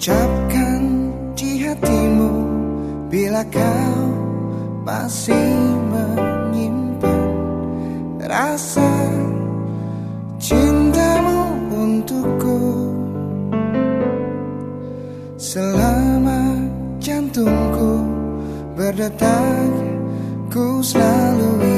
Ucapkan di hatimu Bila kau masih menyimpan Rasa cintamu untukku. Selama jantungku berdetak Ku selalu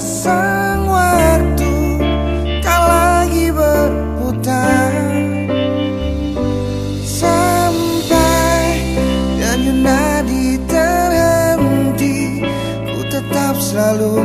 Sang waktu tak lagi berputar sampai denyut nadi terhenti ku tetap selalu